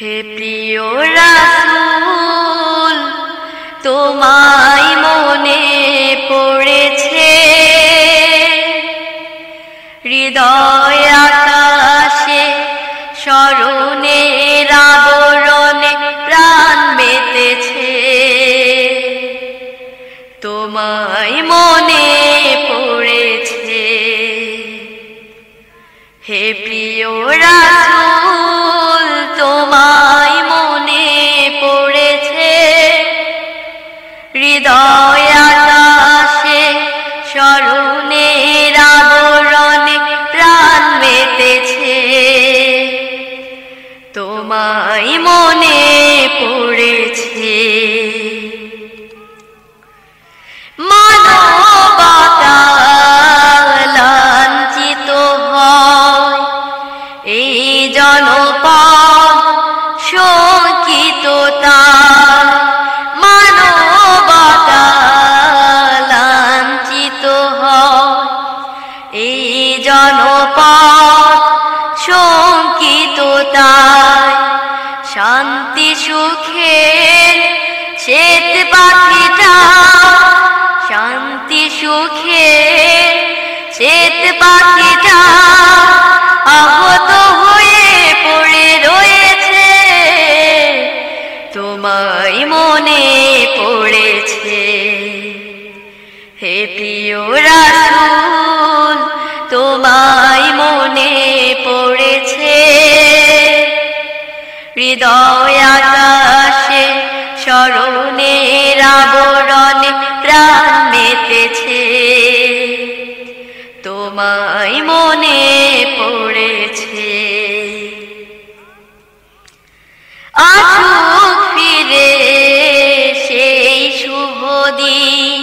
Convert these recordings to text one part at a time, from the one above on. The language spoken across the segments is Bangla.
হে প্রিয় রাসূল, তোমায় মনে পড়েছে। হৃদয় আকাশে, স্মরণের রাবরণে প্রাণ মেতেছে। তোমায় মনে পড়েছে। হে প্রিয় রাসূল হৃদয় জনপদ, শঙ্কিত তাই শান্তি, সুখের শ্বেত পাখিটা, শান্তি, সুখের শ্বেত পাখিটা আহত হয়ে পড়ে রয়েছে, তোমায় মনে পড়েছে। হে প্রিয় রাসূল হৃদয় আকাশে স্মরণের আবরণে প্রাণ মেতেছে। তোমায় মনে পড়েছে। আসুক ফিরে সেই শুভ দিন,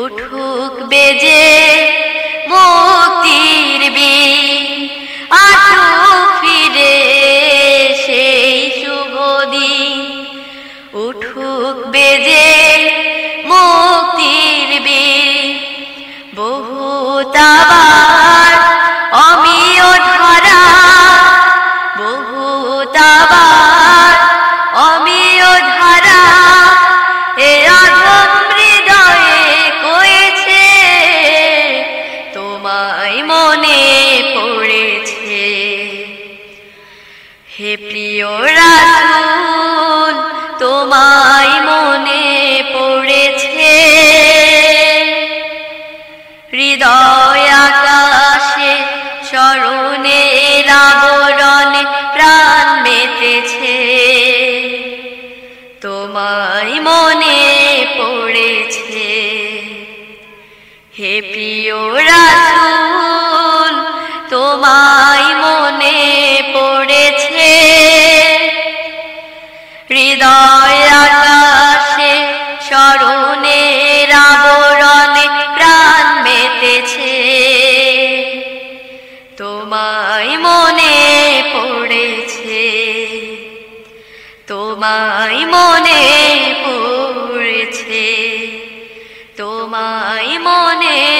উঠুক বেজে বেজে মুক্তির বিন বহুতাবার অমিয় ধরা বহুতাবার অমিয় ধারা এ আধম কয়েছে, তোমায় মনে পড়েছে। হে প্রিয় রাসূল তোমায় প্রিয় রাসূল, তোমায় মনে পড়েছে। হৃদয় আকাশে স্মরণের আবরণে প্রাণ মেতেছে। তোমায় মনে পড়েছে। তোমায় মনে পড়েছে। তোমায় মনে